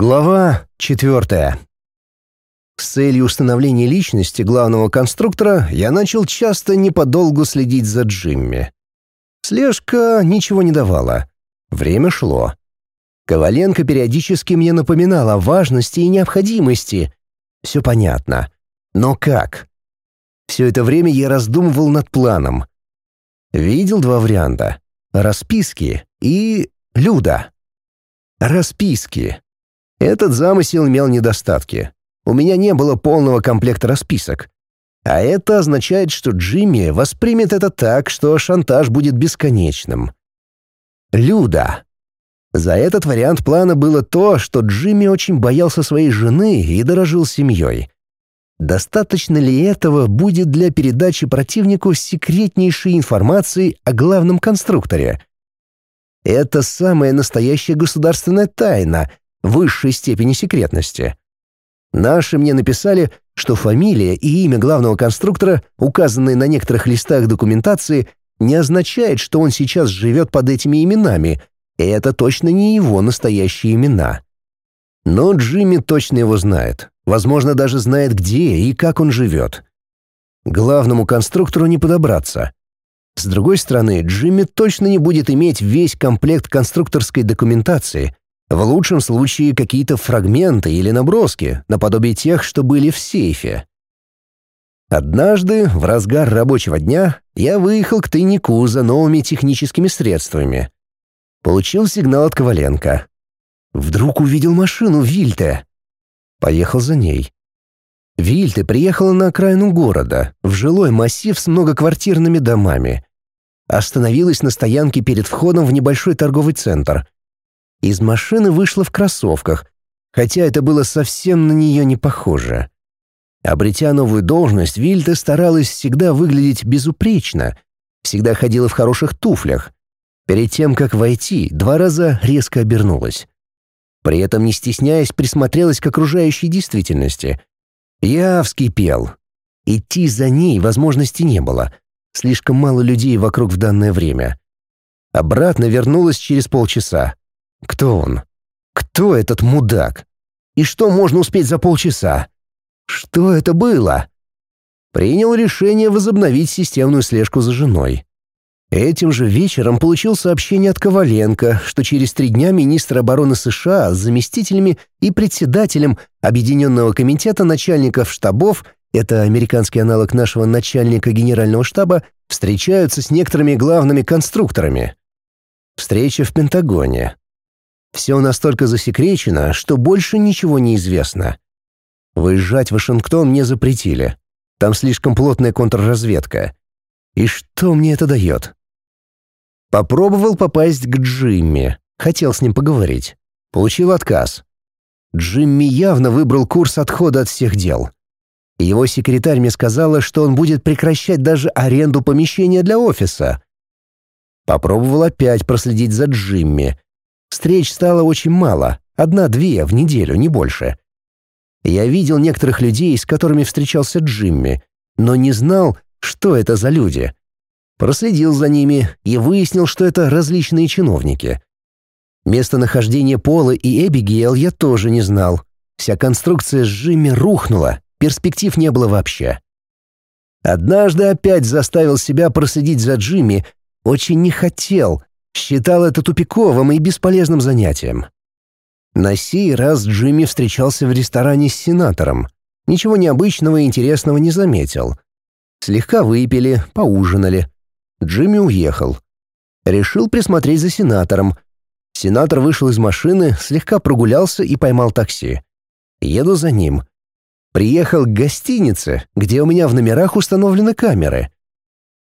Глава четвертая. С целью установления личности главного конструктора я начал часто неподолгу следить за Джимми. Слежка ничего не давала. Время шло. Коваленко периодически мне напоминал о важности и необходимости. Все понятно. Но как? Все это время я раздумывал над планом. Видел два варианта. Расписки и Люда. Расписки. Этот замысел имел недостатки. У меня не было полного комплекта расписок. А это означает, что Джимми воспримет это так, что шантаж будет бесконечным. Люда. За этот вариант плана было то, что Джимми очень боялся своей жены и дорожил семьей. Достаточно ли этого будет для передачи противнику секретнейшей информации о главном конструкторе? Это самая настоящая государственная тайна, высшей степени секретности. Наши мне написали, что фамилия и имя главного конструктора, указанные на некоторых листах документации, не означает, что он сейчас живет под этими именами, и это точно не его настоящие имена. Но Джимми точно его знает, возможно, даже знает, где и как он живет. Главному конструктору не подобраться. С другой стороны, Джимми точно не будет иметь весь комплект конструкторской документации, в лучшем случае какие-то фрагменты или наброски, наподобие тех, что были в сейфе. Однажды, в разгар рабочего дня, я выехал к тайнику за новыми техническими средствами. Получил сигнал от Коваленко. Вдруг увидел машину Вильте. Поехал за ней. Вильте приехала на окраину города, в жилой массив с многоквартирными домами. Остановилась на стоянке перед входом в небольшой торговый центр — из машины вышла в кроссовках, хотя это было совсем на нее не похоже. Обретя новую должность, Вильта старалась всегда выглядеть безупречно, всегда ходила в хороших туфлях. Перед тем, как войти, два раза резко обернулась. При этом, не стесняясь, присмотрелась к окружающей действительности. Я вскипел. Идти за ней возможности не было. Слишком мало людей вокруг в данное время. Обратно вернулась через полчаса. Кто он? Кто этот мудак? И что можно успеть за полчаса? Что это было? Принял решение возобновить системную слежку за женой. Этим же вечером получил сообщение от Коваленко, что через три дня министр обороны США с заместителями и председателем Объединенного комитета начальников штабов, это американский аналог нашего начальника генерального штаба, встречаются с некоторыми главными конструкторами. Встреча в Пентагоне. Все настолько засекречено, что больше ничего не известно. Выезжать в Вашингтон мне запретили. Там слишком плотная контрразведка. И что мне это дает? Попробовал попасть к Джимми. Хотел с ним поговорить. Получил отказ. Джимми явно выбрал курс отхода от всех дел. Его секретарь мне сказала, что он будет прекращать даже аренду помещения для офиса. Попробовал опять проследить за Джимми, Встреч стало очень мало, одна-две в неделю, не больше. Я видел некоторых людей, с которыми встречался Джимми, но не знал, что это за люди. Проследил за ними и выяснил, что это различные чиновники. Местонахождение Пола и Эбигейл я тоже не знал. Вся конструкция с Джимми рухнула, перспектив не было вообще. Однажды опять заставил себя проследить за Джимми, очень не хотел, Считал это тупиковым и бесполезным занятием. На сей раз Джимми встречался в ресторане с сенатором. Ничего необычного и интересного не заметил. Слегка выпили, поужинали. Джимми уехал. Решил присмотреть за сенатором. Сенатор вышел из машины, слегка прогулялся и поймал такси. Еду за ним. Приехал к гостинице, где у меня в номерах установлены камеры.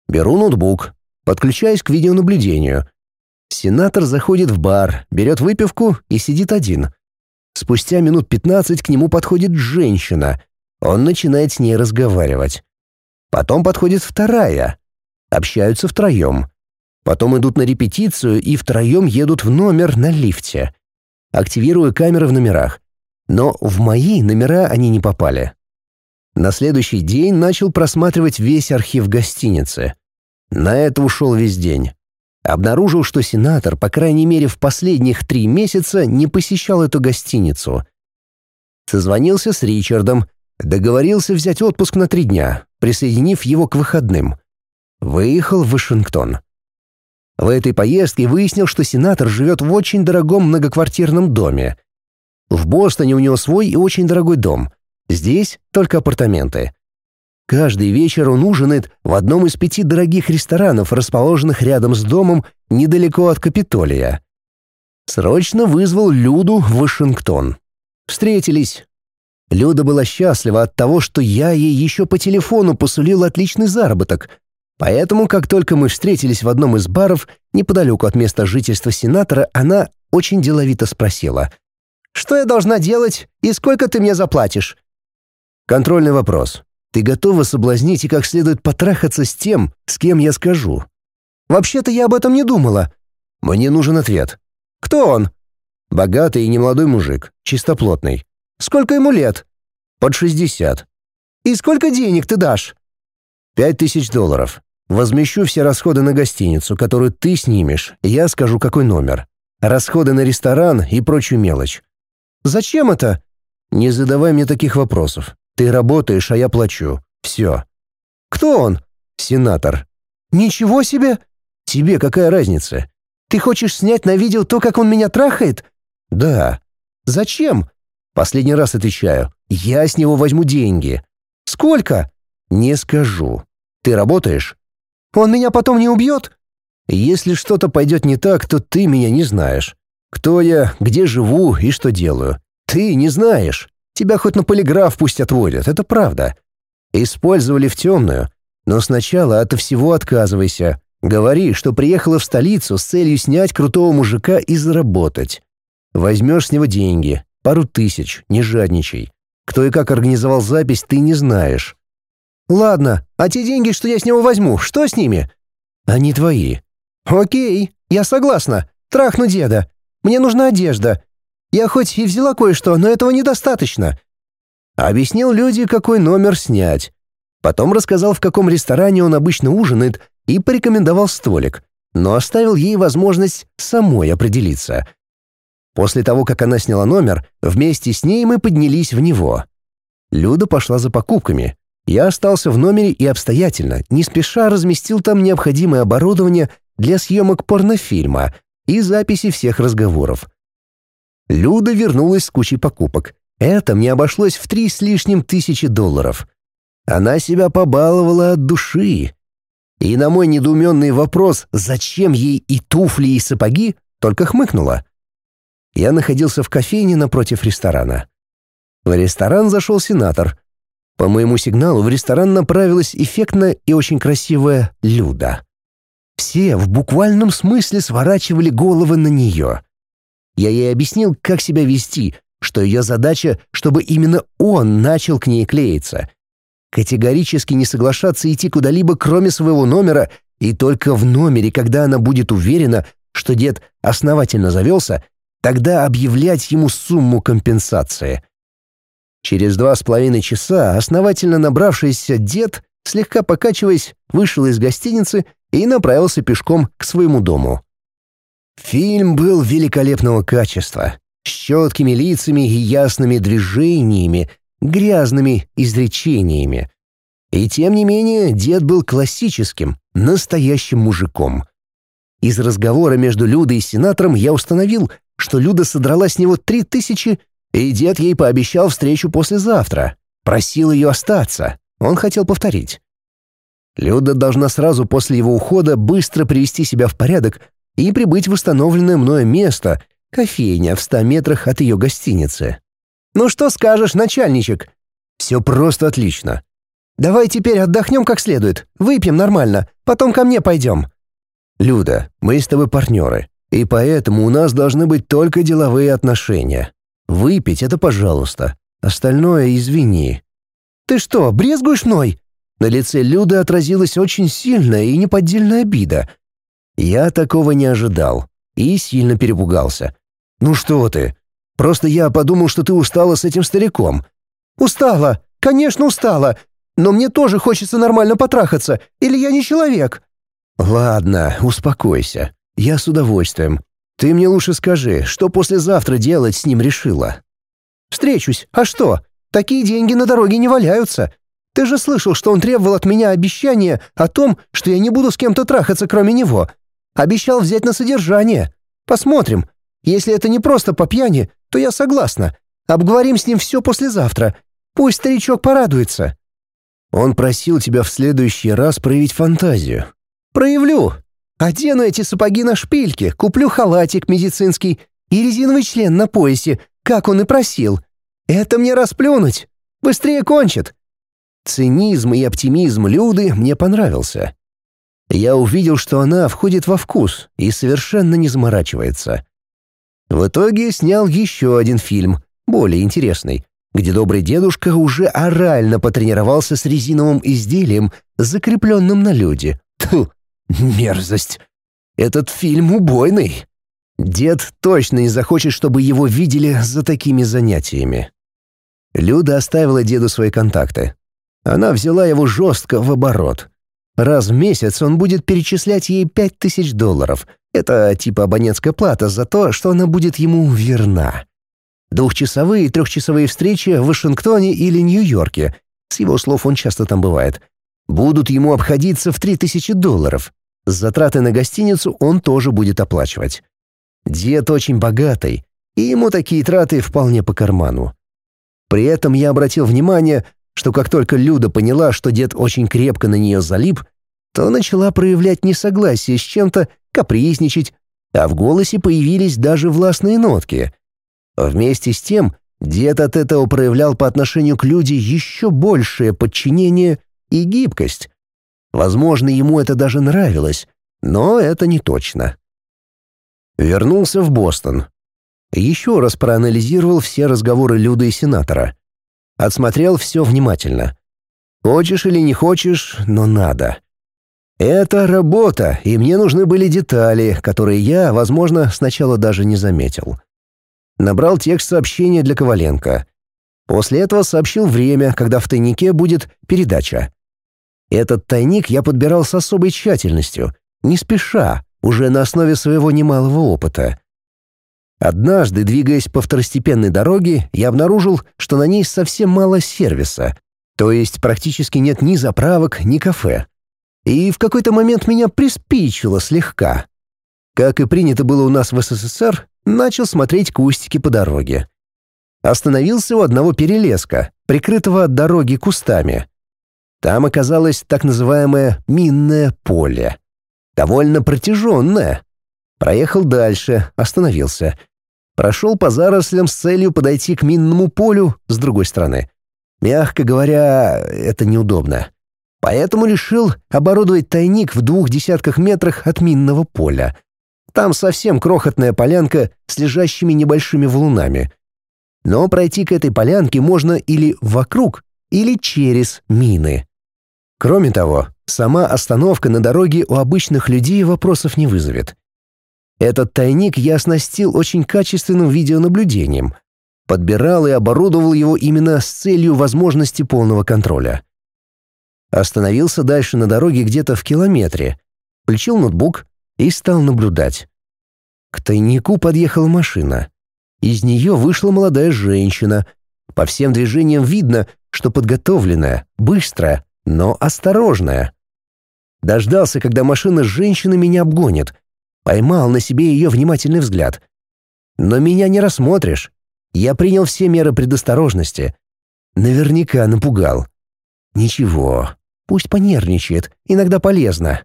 Беру ноутбук, подключаюсь к видеонаблюдению — Сенатор заходит в бар, берет выпивку и сидит один. Спустя минут пятнадцать к нему подходит женщина. Он начинает с ней разговаривать. Потом подходит вторая. Общаются втроем. Потом идут на репетицию и втроем едут в номер на лифте. Активирую камеры в номерах. Но в мои номера они не попали. На следующий день начал просматривать весь архив гостиницы. На это ушел весь день. Обнаружил, что сенатор, по крайней мере, в последних три месяца не посещал эту гостиницу. Созвонился с Ричардом, договорился взять отпуск на три дня, присоединив его к выходным. Выехал в Вашингтон. В этой поездке выяснил, что сенатор живет в очень дорогом многоквартирном доме. В Бостоне у него свой и очень дорогой дом. Здесь только апартаменты. Каждый вечер он ужинает в одном из пяти дорогих ресторанов, расположенных рядом с домом, недалеко от Капитолия. Срочно вызвал Люду в Вашингтон. Встретились. Люда была счастлива от того, что я ей еще по телефону посулил отличный заработок — Поэтому, как только мы встретились в одном из баров неподалеку от места жительства сенатора, она очень деловито спросила. «Что я должна делать и сколько ты мне заплатишь?» «Контрольный вопрос. Ты готова соблазнить и как следует потрахаться с тем, с кем я скажу?» «Вообще-то я об этом не думала». «Мне нужен ответ». «Кто он?» «Богатый и немолодой мужик, чистоплотный». «Сколько ему лет?» «Под шестьдесят». «И сколько денег ты дашь?» «Пять тысяч долларов. Возмещу все расходы на гостиницу, которую ты снимешь, я скажу, какой номер. Расходы на ресторан и прочую мелочь. Зачем это? Не задавай мне таких вопросов. Ты работаешь, а я плачу. Все. Кто он? Сенатор. Ничего себе! Тебе какая разница? Ты хочешь снять на видео то, как он меня трахает? Да. Зачем? Последний раз отвечаю. Я с него возьму деньги. Сколько? Не скажу. Ты работаешь? Он меня потом не убьет?» «Если что-то пойдет не так, то ты меня не знаешь. Кто я, где живу и что делаю. Ты не знаешь. Тебя хоть на полиграф пусть отводят, это правда. Использовали в темную. Но сначала от всего отказывайся. Говори, что приехала в столицу с целью снять крутого мужика и заработать. Возьмешь с него деньги, пару тысяч, не жадничай. Кто и как организовал запись, ты не знаешь. «Ладно, а те деньги, что я с него возьму, что с ними?» «Они твои». «Окей, я согласна. Трахну деда. Мне нужна одежда. Я хоть и взяла кое-что, но этого недостаточно». Объяснил люди, какой номер снять. Потом рассказал, в каком ресторане он обычно ужинает, и порекомендовал столик, но оставил ей возможность самой определиться. После того, как она сняла номер, вместе с ней мы поднялись в него. Люда пошла за покупками, я остался в номере и обстоятельно, не спеша разместил там необходимое оборудование для съемок порнофильма и записи всех разговоров. Люда вернулась с кучей покупок. Это мне обошлось в три с лишним тысячи долларов. Она себя побаловала от души. И на мой недоуменный вопрос, зачем ей и туфли, и сапоги, только хмыкнула. Я находился в кофейне напротив ресторана. В ресторан зашел сенатор — по моему сигналу в ресторан направилась эффектная и очень красивая Люда. Все в буквальном смысле сворачивали головы на нее. Я ей объяснил, как себя вести, что ее задача, чтобы именно он начал к ней клеиться. Категорически не соглашаться идти куда-либо, кроме своего номера, и только в номере, когда она будет уверена, что дед основательно завелся, тогда объявлять ему сумму компенсации — Через два с половиной часа основательно набравшийся дед, слегка покачиваясь, вышел из гостиницы и направился пешком к своему дому. Фильм был великолепного качества, с четкими лицами и ясными движениями, грязными изречениями. И тем не менее дед был классическим, настоящим мужиком. Из разговора между Людой и сенатором я установил, что Люда содрала с него три тысячи и дед ей пообещал встречу послезавтра. Просил ее остаться. Он хотел повторить. Люда должна сразу после его ухода быстро привести себя в порядок и прибыть в установленное мною место, кофейня в ста метрах от ее гостиницы. «Ну что скажешь, начальничек?» «Все просто отлично. Давай теперь отдохнем как следует, выпьем нормально, потом ко мне пойдем». «Люда, мы с тобой партнеры, и поэтому у нас должны быть только деловые отношения. Выпить — это пожалуйста. Остальное — извини». «Ты что, брезгуешь мной?» На лице Люды отразилась очень сильная и неподдельная обида. Я такого не ожидал и сильно перепугался. «Ну что ты? Просто я подумал, что ты устала с этим стариком». «Устала! Конечно, устала! Но мне тоже хочется нормально потрахаться, или я не человек?» «Ладно, успокойся. «Я с удовольствием. Ты мне лучше скажи, что послезавтра делать с ним решила?» «Встречусь. А что? Такие деньги на дороге не валяются. Ты же слышал, что он требовал от меня обещания о том, что я не буду с кем-то трахаться, кроме него. Обещал взять на содержание. Посмотрим. Если это не просто по пьяни, то я согласна. Обговорим с ним все послезавтра. Пусть старичок порадуется». Он просил тебя в следующий раз проявить фантазию. «Проявлю. Одену эти сапоги на шпильке, куплю халатик медицинский и резиновый член на поясе, как он и просил. Это мне расплюнуть. Быстрее кончит». Цинизм и оптимизм Люды мне понравился. Я увидел, что она входит во вкус и совершенно не заморачивается. В итоге снял еще один фильм, более интересный, где добрый дедушка уже орально потренировался с резиновым изделием, закрепленным на люде. Тьфу, мерзость. Этот фильм убойный. Дед точно не захочет, чтобы его видели за такими занятиями. Люда оставила деду свои контакты. Она взяла его жестко в оборот. Раз в месяц он будет перечислять ей пять тысяч долларов. Это типа абонентская плата за то, что она будет ему верна. Двухчасовые и трехчасовые встречи в Вашингтоне или Нью-Йорке, с его слов он часто там бывает, будут ему обходиться в 3000 долларов. Затраты на гостиницу он тоже будет оплачивать. Дед очень богатый, и ему такие траты вполне по карману. При этом я обратил внимание, что как только Люда поняла, что дед очень крепко на нее залип, то начала проявлять несогласие с чем-то, капризничать, а в голосе появились даже властные нотки — Вместе с тем, дед от этого проявлял по отношению к люди еще большее подчинение и гибкость. Возможно, ему это даже нравилось, но это не точно. Вернулся в Бостон. Еще раз проанализировал все разговоры Люды и сенатора. Отсмотрел все внимательно. Хочешь или не хочешь, но надо. Это работа, и мне нужны были детали, которые я, возможно, сначала даже не заметил. Набрал текст сообщения для Коваленко. После этого сообщил время, когда в тайнике будет передача. Этот тайник я подбирал с особой тщательностью, не спеша, уже на основе своего немалого опыта. Однажды, двигаясь по второстепенной дороге, я обнаружил, что на ней совсем мало сервиса, то есть практически нет ни заправок, ни кафе. И в какой-то момент меня приспичило слегка. Как и принято было у нас в СССР, начал смотреть кустики по дороге. Остановился у одного перелеска, прикрытого от дороги кустами. Там оказалось так называемое минное поле. Довольно протяженное. Проехал дальше, остановился. Прошел по зарослям с целью подойти к минному полю с другой стороны. Мягко говоря, это неудобно. Поэтому решил оборудовать тайник в двух десятках метрах от минного поля — там совсем крохотная полянка с лежащими небольшими валунами. Но пройти к этой полянке можно или вокруг, или через мины. Кроме того, сама остановка на дороге у обычных людей вопросов не вызовет. Этот тайник я оснастил очень качественным видеонаблюдением. Подбирал и оборудовал его именно с целью возможности полного контроля. Остановился дальше на дороге где-то в километре. Включил ноутбук, и стал наблюдать. К тайнику подъехала машина. Из нее вышла молодая женщина. По всем движениям видно, что подготовленная, быстрая, но осторожная. Дождался, когда машина с женщиной меня обгонит. Поймал на себе ее внимательный взгляд. Но меня не рассмотришь. Я принял все меры предосторожности. Наверняка напугал. Ничего, пусть понервничает, иногда полезно.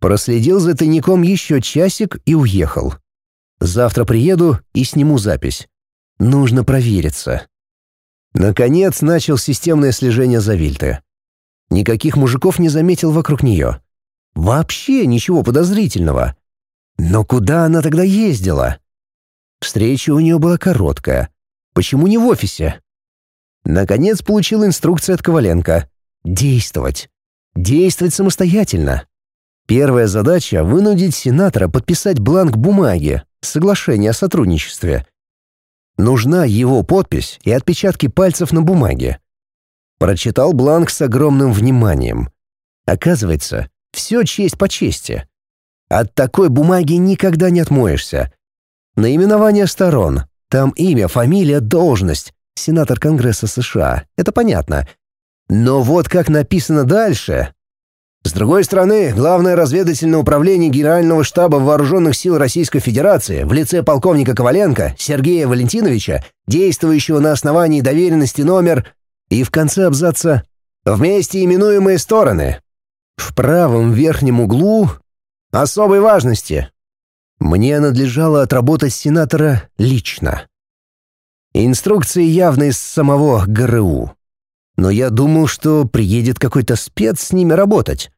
Проследил за тайником еще часик и уехал. Завтра приеду и сниму запись. Нужно провериться. Наконец начал системное слежение за Вильты. Никаких мужиков не заметил вокруг нее. Вообще ничего подозрительного. Но куда она тогда ездила? Встреча у нее была короткая. Почему не в офисе? Наконец получил инструкцию от Коваленко. Действовать. Действовать самостоятельно. Первая задача — вынудить сенатора подписать бланк бумаги, соглашение о сотрудничестве. Нужна его подпись и отпечатки пальцев на бумаге. Прочитал бланк с огромным вниманием. Оказывается, все честь по чести. От такой бумаги никогда не отмоешься. Наименование сторон. Там имя, фамилия, должность. Сенатор Конгресса США. Это понятно. Но вот как написано дальше... С другой стороны, Главное разведывательное управление Генерального штаба Вооруженных сил Российской Федерации в лице полковника Коваленко Сергея Валентиновича, действующего на основании доверенности номер... И в конце абзаца «Вместе именуемые стороны». В правом верхнем углу особой важности. Мне надлежало отработать сенатора лично. Инструкции явно из самого ГРУ. Но я думал, что приедет какой-то спец с ними работать.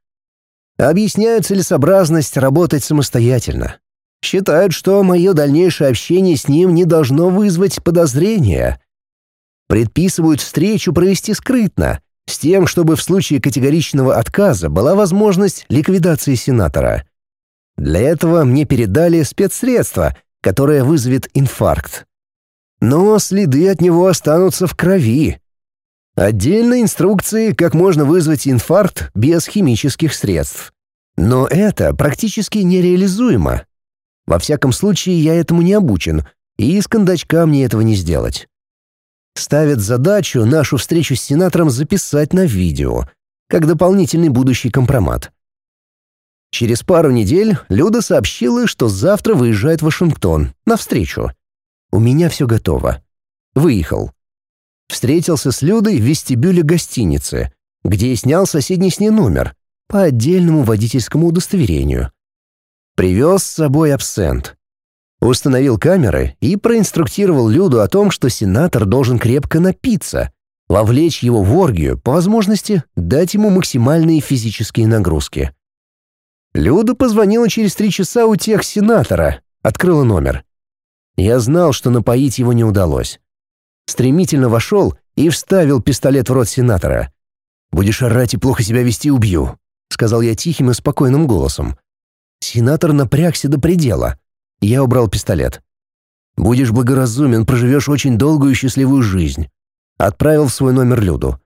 Объясняют целесообразность работать самостоятельно. Считают, что мое дальнейшее общение с ним не должно вызвать подозрения. Предписывают встречу провести скрытно, с тем, чтобы в случае категоричного отказа была возможность ликвидации сенатора. Для этого мне передали спецсредство, которое вызовет инфаркт. Но следы от него останутся в крови. Отдельно инструкции, как можно вызвать инфаркт без химических средств. Но это практически нереализуемо. Во всяком случае, я этому не обучен, и из кондачка мне этого не сделать. Ставят задачу нашу встречу с сенатором записать на видео, как дополнительный будущий компромат. Через пару недель Люда сообщила, что завтра выезжает в Вашингтон, на встречу. У меня все готово. Выехал. Встретился с Людой в вестибюле гостиницы, где и снял соседний с ней номер по отдельному водительскому удостоверению. Привез с собой абсент. Установил камеры и проинструктировал Люду о том, что сенатор должен крепко напиться, вовлечь его в оргию, по возможности дать ему максимальные физические нагрузки. Люда позвонила через три часа у тех сенатора, открыла номер. Я знал, что напоить его не удалось. Стремительно вошел и вставил пистолет в рот сенатора. «Будешь орать и плохо себя вести, убью», — сказал я тихим и спокойным голосом. Сенатор напрягся до предела. Я убрал пистолет. «Будешь благоразумен, проживешь очень долгую и счастливую жизнь». Отправил в свой номер Люду.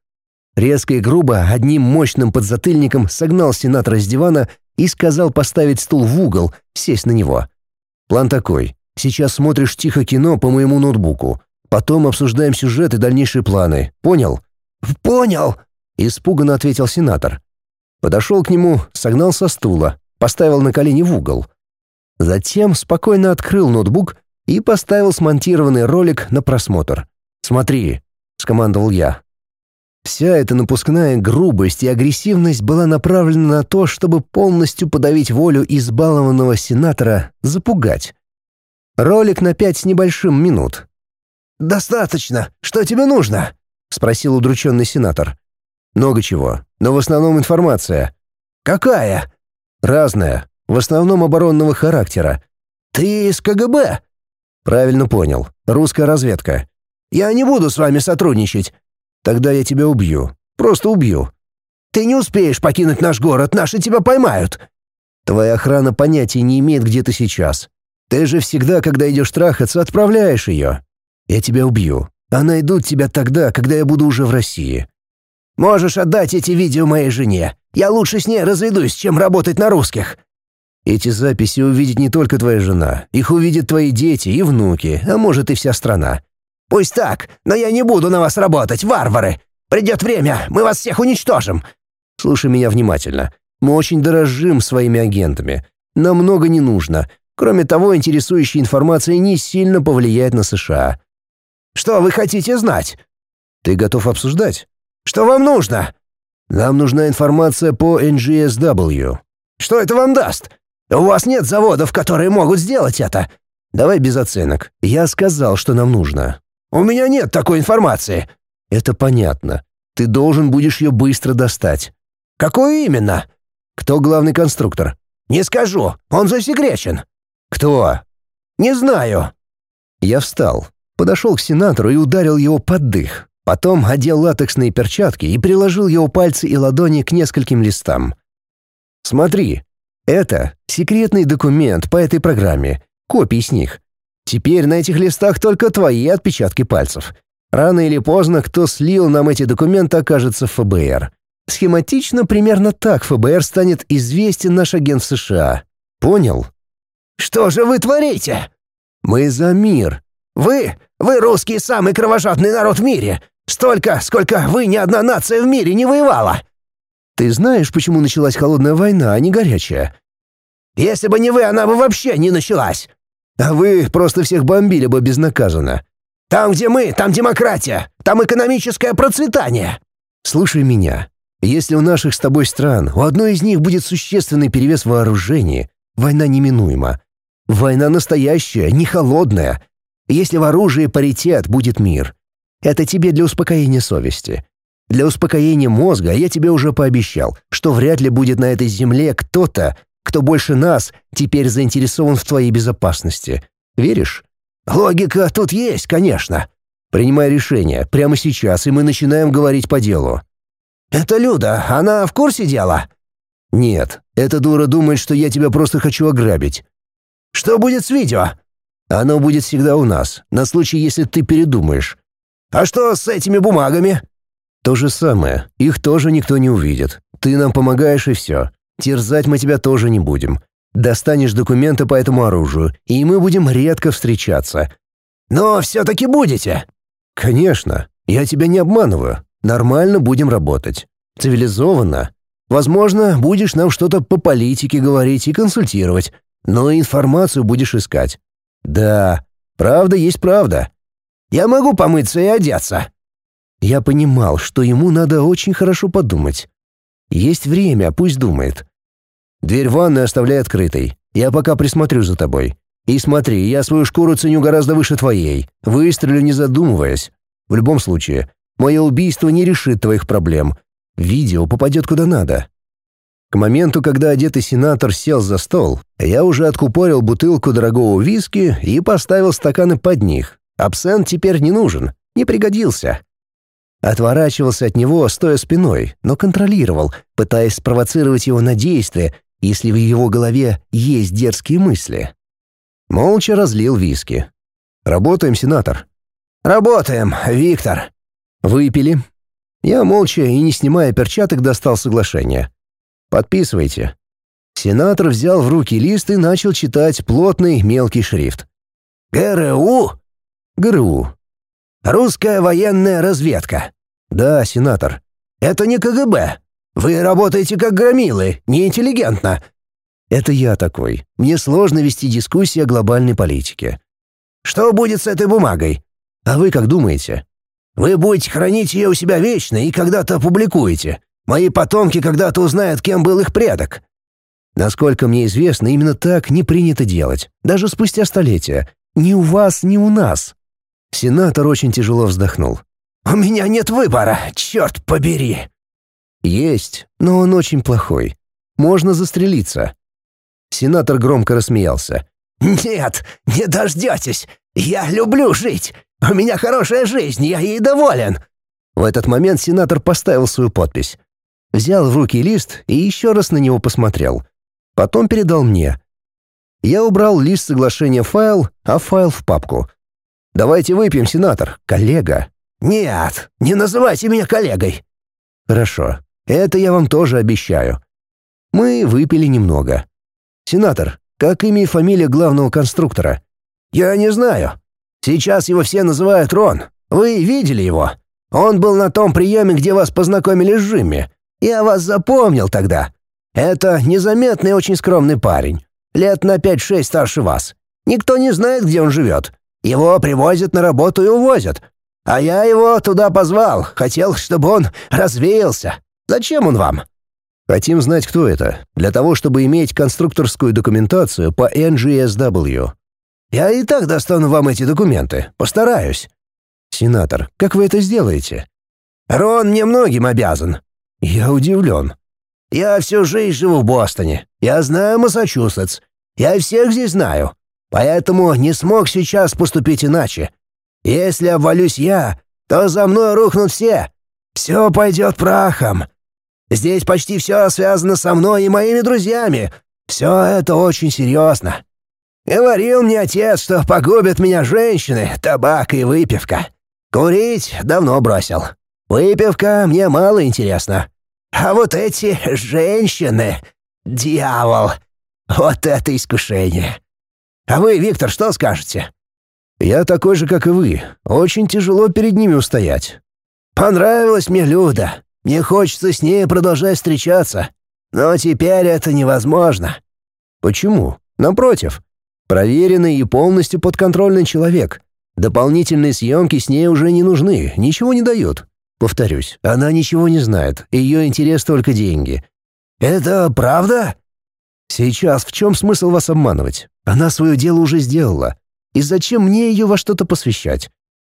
Резко и грубо, одним мощным подзатыльником согнал сенатора с дивана и сказал поставить стул в угол, сесть на него. «План такой. Сейчас смотришь тихо кино по моему ноутбуку. Потом обсуждаем сюжет и дальнейшие планы. Понял?» «Понял!» — испуганно ответил сенатор. Подошел к нему, согнал со стула, поставил на колени в угол. Затем спокойно открыл ноутбук и поставил смонтированный ролик на просмотр. «Смотри», — скомандовал я. Вся эта напускная грубость и агрессивность была направлена на то, чтобы полностью подавить волю избалованного сенатора, запугать. Ролик на пять с небольшим минут. «Достаточно. Что тебе нужно?» — спросил удрученный сенатор. «Много чего, но в основном информация». «Какая?» «Разная. В основном оборонного характера. Ты из КГБ?» «Правильно понял. Русская разведка». «Я не буду с вами сотрудничать». «Тогда я тебя убью. Просто убью». «Ты не успеешь покинуть наш город, наши тебя поймают». «Твоя охрана понятия не имеет, где ты сейчас. Ты же всегда, когда идешь трахаться, отправляешь ее. Я тебя убью. А найдут тебя тогда, когда я буду уже в России». «Можешь отдать эти видео моей жене. Я лучше с ней разведусь, чем работать на русских». Эти записи увидит не только твоя жена, их увидят твои дети и внуки, а может и вся страна. Пусть так, но я не буду на вас работать, варвары. Придет время, мы вас всех уничтожим. Слушай меня внимательно. Мы очень дорожим своими агентами. Нам много не нужно. Кроме того, интересующая информация не сильно повлияет на США. Что вы хотите знать? Ты готов обсуждать? Что вам нужно? Нам нужна информация по NGSW. Что это вам даст? У вас нет заводов, которые могут сделать это. Давай без оценок. Я сказал, что нам нужно. У меня нет такой информации. Это понятно. Ты должен будешь ее быстро достать. Какую именно? Кто главный конструктор? Не скажу. Он засекречен. Кто? Не знаю. Я встал, подошел к сенатору и ударил его под дых. Потом одел латексные перчатки и приложил его пальцы и ладони к нескольким листам. Смотри, это секретный документ по этой программе, копии с них. Теперь на этих листах только твои отпечатки пальцев. Рано или поздно кто слил нам эти документы окажется в ФБР. Схематично примерно так ФБР станет известен наш агент в США. Понял? Что же вы творите? Мы за мир. Вы? Вы русский самый кровожадный народ в мире. Столько, сколько вы ни одна нация в мире не воевала. Ты знаешь, почему началась холодная война, а не горячая? Если бы не вы, она бы вообще не началась. А вы просто всех бомбили бы безнаказанно. Там, где мы, там демократия, там экономическое процветание. Слушай меня. Если у наших с тобой стран у одной из них будет существенный перевес вооружений, война неминуема. Война настоящая, не холодная. Если в оружии паритет, будет мир. Это тебе для успокоения совести. Для успокоения мозга я тебе уже пообещал, что вряд ли будет на этой земле кто-то, кто больше нас теперь заинтересован в твоей безопасности. Веришь? Логика тут есть, конечно. Принимай решение прямо сейчас, и мы начинаем говорить по делу. Это Люда, она в курсе дела? Нет, эта дура думает, что я тебя просто хочу ограбить. Что будет с видео? Оно будет всегда у нас, на случай, если ты передумаешь. А что с этими бумагами? То же самое. Их тоже никто не увидит. Ты нам помогаешь и все. Терзать мы тебя тоже не будем. Достанешь документы по этому оружию, и мы будем редко встречаться. Но все-таки будете. Конечно. Я тебя не обманываю. Нормально будем работать. Цивилизованно. Возможно, будешь нам что-то по политике говорить и консультировать, но информацию будешь искать. Да, правда есть правда. Я могу помыться и одеться. Я понимал, что ему надо очень хорошо подумать. Есть время, пусть думает. Дверь ванной оставляй открытой. Я пока присмотрю за тобой. И смотри, я свою шкуру ценю гораздо выше твоей. Выстрелю, не задумываясь. В любом случае, мое убийство не решит твоих проблем. Видео попадет куда надо. К моменту, когда одетый сенатор сел за стол, я уже откупорил бутылку дорогого виски и поставил стаканы под них. Абсент теперь не нужен, не пригодился. Отворачивался от него, стоя спиной, но контролировал, пытаясь спровоцировать его на действие, если в его голове есть дерзкие мысли. Молча разлил виски. «Работаем, сенатор?» «Работаем, Виктор». «Выпили». Я молча и, не снимая перчаток, достал соглашение. «Подписывайте». Сенатор взял в руки лист и начал читать плотный мелкий шрифт. «ГРУ?» «ГРУ». «Русская военная разведка». «Да, сенатор». «Это не КГБ. Вы работаете как громилы, неинтеллигентно». «Это я такой. Мне сложно вести дискуссии о глобальной политике». «Что будет с этой бумагой?» «А вы как думаете?» «Вы будете хранить ее у себя вечно и когда-то опубликуете. Мои потомки когда-то узнают, кем был их предок». Насколько мне известно, именно так не принято делать, даже спустя столетия. Ни у вас, ни у нас. Сенатор очень тяжело вздохнул. «У меня нет выбора, черт побери!» «Есть, но он очень плохой. Можно застрелиться». Сенатор громко рассмеялся. «Нет, не дождетесь. Я люблю жить. У меня хорошая жизнь, я ей доволен». В этот момент сенатор поставил свою подпись. Взял в руки лист и еще раз на него посмотрел. Потом передал мне. Я убрал лист соглашения в файл, а файл в папку. «Давайте выпьем, сенатор, коллега». «Нет, не называйте меня коллегой». «Хорошо, это я вам тоже обещаю». Мы выпили немного. «Сенатор, как имя и фамилия главного конструктора?» «Я не знаю. Сейчас его все называют Рон. Вы видели его? Он был на том приеме, где вас познакомили с Джимми. Я вас запомнил тогда. Это незаметный очень скромный парень. Лет на пять-шесть старше вас. Никто не знает, где он живет. Его привозят на работу и увозят. А я его туда позвал, хотел, чтобы он развеялся. Зачем он вам?» «Хотим знать, кто это, для того, чтобы иметь конструкторскую документацию по NGSW». «Я и так достану вам эти документы. Постараюсь». «Сенатор, как вы это сделаете?» «Рон мне многим обязан». «Я удивлен». «Я всю жизнь живу в Бостоне. Я знаю Массачусетс. Я всех здесь знаю. Поэтому не смог сейчас поступить иначе. Если обвалюсь я, то за мной рухнут все. Все пойдет прахом. Здесь почти все связано со мной и моими друзьями. Все это очень серьезно. Говорил мне отец, что погубят меня женщины, табак и выпивка. Курить давно бросил. Выпивка мне мало интересна. А вот эти женщины... Дьявол! Вот это искушение! А вы, Виктор, что скажете?» «Я такой же, как и вы. Очень тяжело перед ними устоять». «Понравилась мне Люда. Мне хочется с ней продолжать встречаться. Но теперь это невозможно». «Почему? Напротив. Проверенный и полностью подконтрольный человек. Дополнительные съемки с ней уже не нужны, ничего не дают. Повторюсь, она ничего не знает, ее интерес только деньги. «Это правда?» «Сейчас в чем смысл вас обманывать? Она свое дело уже сделала. И зачем мне ее во что-то посвящать?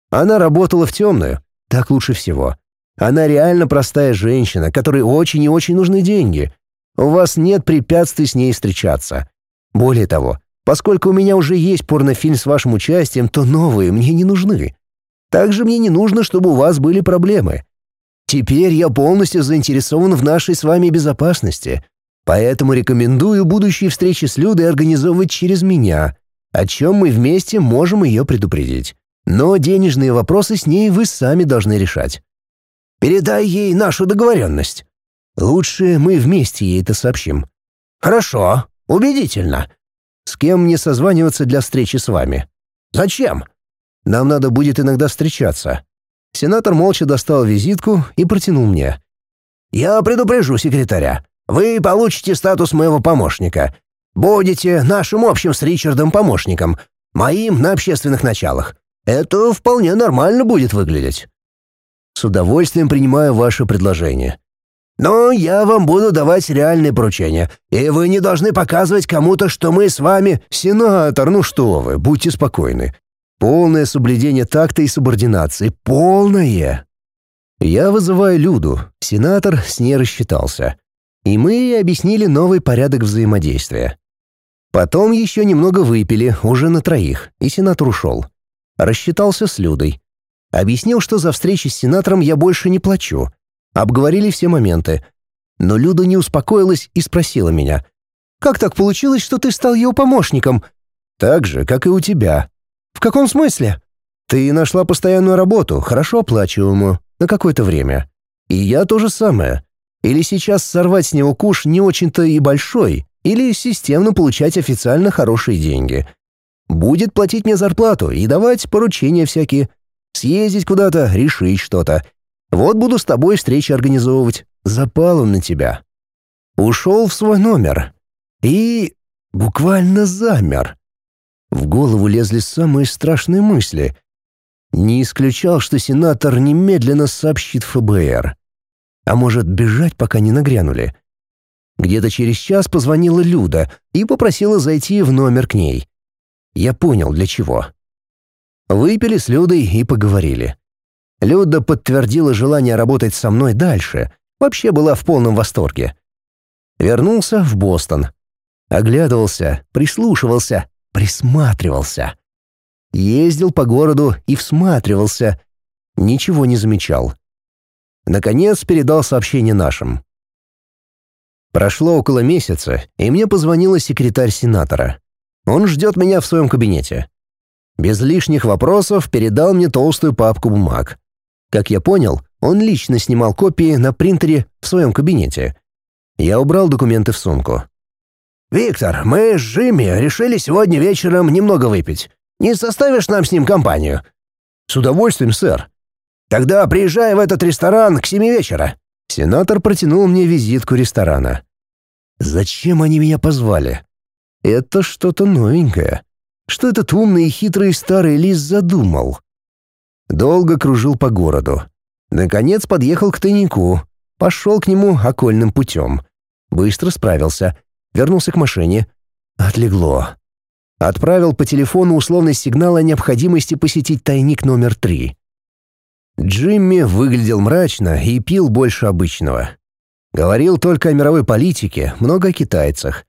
Она работала в темную. Так лучше всего. Она реально простая женщина, которой очень и очень нужны деньги. У вас нет препятствий с ней встречаться. Более того, поскольку у меня уже есть порнофильм с вашим участием, то новые мне не нужны. Также мне не нужно, чтобы у вас были проблемы. Теперь я полностью заинтересован в нашей с вами безопасности, поэтому рекомендую будущие встречи с Людой организовывать через меня, о чем мы вместе можем ее предупредить. Но денежные вопросы с ней вы сами должны решать. Передай ей нашу договоренность. Лучше мы вместе ей это сообщим. Хорошо, убедительно. С кем мне созваниваться для встречи с вами? Зачем? Нам надо будет иногда встречаться». Сенатор молча достал визитку и протянул мне. «Я предупрежу секретаря. Вы получите статус моего помощника. Будете нашим общим с Ричардом помощником, моим на общественных началах. Это вполне нормально будет выглядеть». «С удовольствием принимаю ваше предложение». «Но я вам буду давать реальные поручения, и вы не должны показывать кому-то, что мы с вами...» «Сенатор, ну что вы, будьте спокойны. Полное соблюдение такта и субординации. Полное. Я вызываю Люду. Сенатор с ней рассчитался. И мы объяснили новый порядок взаимодействия. Потом еще немного выпили, уже на троих, и сенатор ушел. Рассчитался с Людой. Объяснил, что за встречи с сенатором я больше не плачу. Обговорили все моменты. Но Люда не успокоилась и спросила меня. «Как так получилось, что ты стал его помощником?» «Так же, как и у тебя», «В каком смысле?» «Ты нашла постоянную работу, хорошо оплачиваемую, на какое-то время. И я то же самое. Или сейчас сорвать с него куш не очень-то и большой, или системно получать официально хорошие деньги. Будет платить мне зарплату и давать поручения всякие. Съездить куда-то, решить что-то. Вот буду с тобой встречи организовывать. Запал он на тебя». Ушел в свой номер. И буквально замер. В голову лезли самые страшные мысли. Не исключал, что сенатор немедленно сообщит ФБР. А может, бежать, пока не нагрянули. Где-то через час позвонила Люда и попросила зайти в номер к ней. Я понял, для чего. Выпили с Людой и поговорили. Люда подтвердила желание работать со мной дальше. Вообще была в полном восторге. Вернулся в Бостон. Оглядывался, прислушивался, присматривался. Ездил по городу и всматривался. Ничего не замечал. Наконец передал сообщение нашим. Прошло около месяца, и мне позвонила секретарь сенатора. Он ждет меня в своем кабинете. Без лишних вопросов передал мне толстую папку бумаг. Как я понял, он лично снимал копии на принтере в своем кабинете. Я убрал документы в сумку. «Виктор, мы с Джимми решили сегодня вечером немного выпить. Не составишь нам с ним компанию?» «С удовольствием, сэр». «Тогда приезжай в этот ресторан к семи вечера». Сенатор протянул мне визитку ресторана. «Зачем они меня позвали? Это что-то новенькое. Что этот умный и хитрый старый лис задумал?» Долго кружил по городу. Наконец подъехал к тайнику. Пошел к нему окольным путем. Быстро справился — вернулся к машине. Отлегло. Отправил по телефону условный сигнал о необходимости посетить тайник номер три. Джимми выглядел мрачно и пил больше обычного. Говорил только о мировой политике, много о китайцах.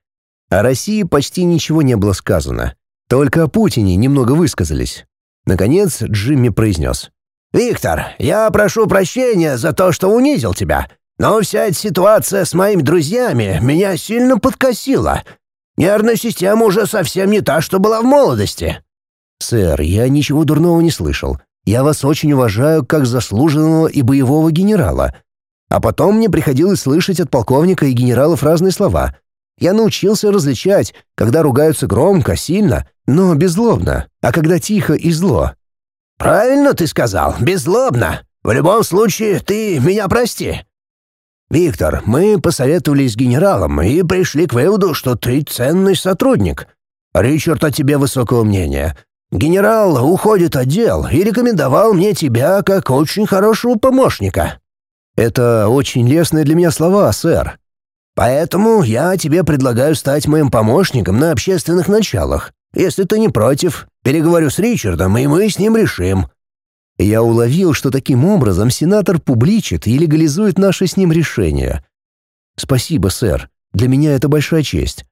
О России почти ничего не было сказано. Только о Путине немного высказались. Наконец Джимми произнес. «Виктор, я прошу прощения за то, что унизил тебя. Но вся эта ситуация с моими друзьями меня сильно подкосила. Нервная система уже совсем не та, что была в молодости». «Сэр, я ничего дурного не слышал. Я вас очень уважаю как заслуженного и боевого генерала. А потом мне приходилось слышать от полковника и генералов разные слова. Я научился различать, когда ругаются громко, сильно, но беззлобно, а когда тихо и зло. «Правильно ты сказал, беззлобно. В любом случае, ты меня прости». «Виктор, мы посоветовались с генералом и пришли к выводу, что ты ценный сотрудник. Ричард о тебе высокого мнения. Генерал уходит от дел и рекомендовал мне тебя как очень хорошего помощника». «Это очень лестные для меня слова, сэр. Поэтому я тебе предлагаю стать моим помощником на общественных началах. Если ты не против, переговорю с Ричардом, и мы с ним решим». Я уловил, что таким образом сенатор публичит и легализует наше с ним решение. «Спасибо, сэр. Для меня это большая честь».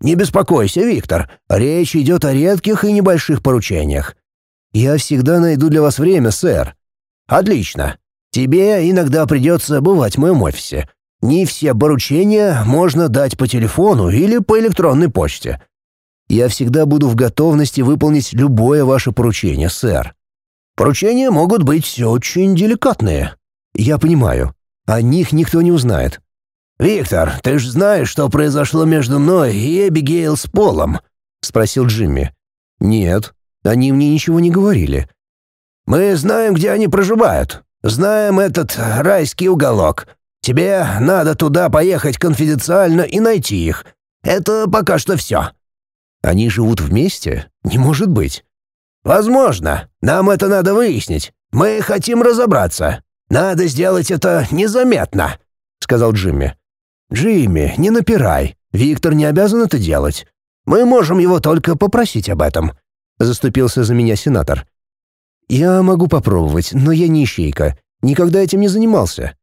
«Не беспокойся, Виктор. Речь идет о редких и небольших поручениях». «Я всегда найду для вас время, сэр». «Отлично. Тебе иногда придется бывать в моем офисе. Не все поручения можно дать по телефону или по электронной почте. Я всегда буду в готовности выполнить любое ваше поручение, сэр. Поручения могут быть очень деликатные. Я понимаю. О них никто не узнает. «Виктор, ты же знаешь, что произошло между мной и Эбигейл с Полом?» — спросил Джимми. «Нет, они мне ничего не говорили». «Мы знаем, где они проживают. Знаем этот райский уголок. Тебе надо туда поехать конфиденциально и найти их. Это пока что все». «Они живут вместе? Не может быть». «Возможно. Нам это надо выяснить. Мы хотим разобраться. Надо сделать это незаметно», — сказал Джимми. «Джимми, не напирай. Виктор не обязан это делать. Мы можем его только попросить об этом», — заступился за меня сенатор. «Я могу попробовать, но я не ищейка. Никогда этим не занимался.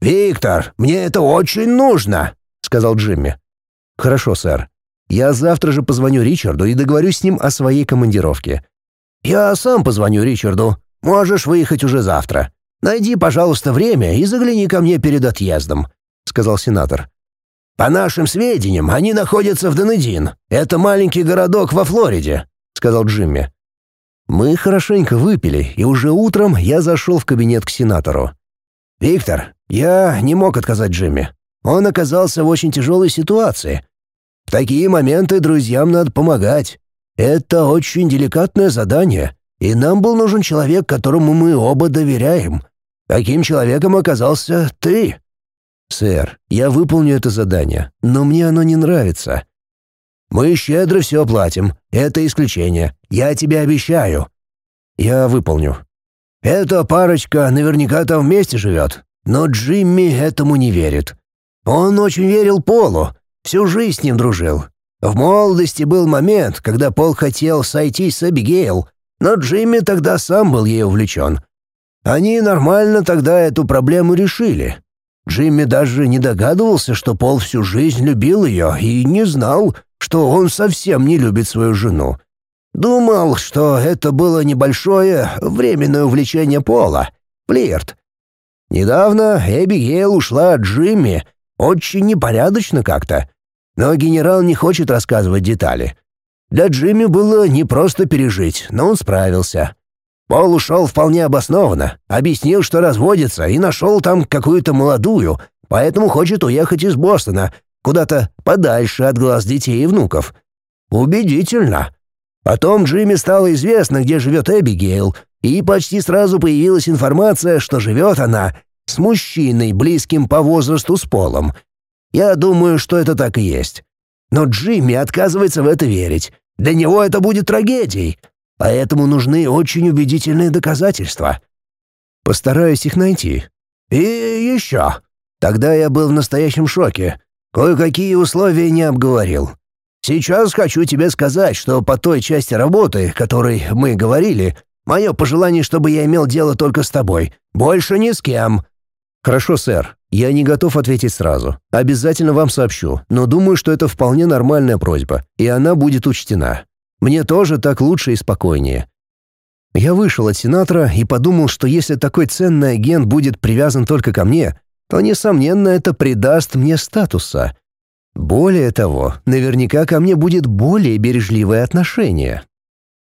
«Виктор, мне это очень нужно», — сказал Джимми. «Хорошо, сэр. Я завтра же позвоню Ричарду и договорюсь с ним о своей командировке». «Я сам позвоню Ричарду. Можешь выехать уже завтра. Найди, пожалуйста, время и загляни ко мне перед отъездом», — сказал сенатор. «По нашим сведениям, они находятся в Донедин. Это маленький городок во Флориде», — сказал Джимми. Мы хорошенько выпили, и уже утром я зашел в кабинет к сенатору. «Виктор, я не мог отказать Джимми. Он оказался в очень тяжелой ситуации. В такие моменты друзьям надо помогать. Это очень деликатное задание, и нам был нужен человек, которому мы оба доверяем. Таким человеком оказался ты». «Сэр, я выполню это задание, но мне оно не нравится». «Мы щедро все оплатим. Это исключение. Я тебе обещаю». «Я выполню». «Эта парочка наверняка там вместе живет. Но Джимми этому не верит. Он очень верил Полу, всю жизнь с ним дружил. В молодости был момент, когда Пол хотел сойтись с Эбигейл, но Джимми тогда сам был ей увлечен. Они нормально тогда эту проблему решили. Джимми даже не догадывался, что Пол всю жизнь любил ее и не знал, что он совсем не любит свою жену. Думал, что это было небольшое временное увлечение Пола, флирт, Недавно Эбигейл ушла от Джимми. Очень непорядочно как-то. Но генерал не хочет рассказывать детали. Для Джимми было непросто пережить, но он справился. Пол ушел вполне обоснованно, объяснил, что разводится, и нашел там какую-то молодую, поэтому хочет уехать из Бостона, куда-то подальше от глаз детей и внуков. Убедительно. Потом Джимми стало известно, где живет Эбигейл, и почти сразу появилась информация, что живет она с мужчиной, близким по возрасту с Полом. Я думаю, что это так и есть. Но Джимми отказывается в это верить. Для него это будет трагедией. Поэтому нужны очень убедительные доказательства. Постараюсь их найти. И еще. Тогда я был в настоящем шоке. Кое-какие условия не обговорил. Сейчас хочу тебе сказать, что по той части работы, которой мы говорили, Мое пожелание, чтобы я имел дело только с тобой. Больше ни с кем». «Хорошо, сэр. Я не готов ответить сразу. Обязательно вам сообщу, но думаю, что это вполне нормальная просьба, и она будет учтена. Мне тоже так лучше и спокойнее». Я вышел от сенатора и подумал, что если такой ценный агент будет привязан только ко мне, то, несомненно, это придаст мне статуса. Более того, наверняка ко мне будет более бережливое отношение.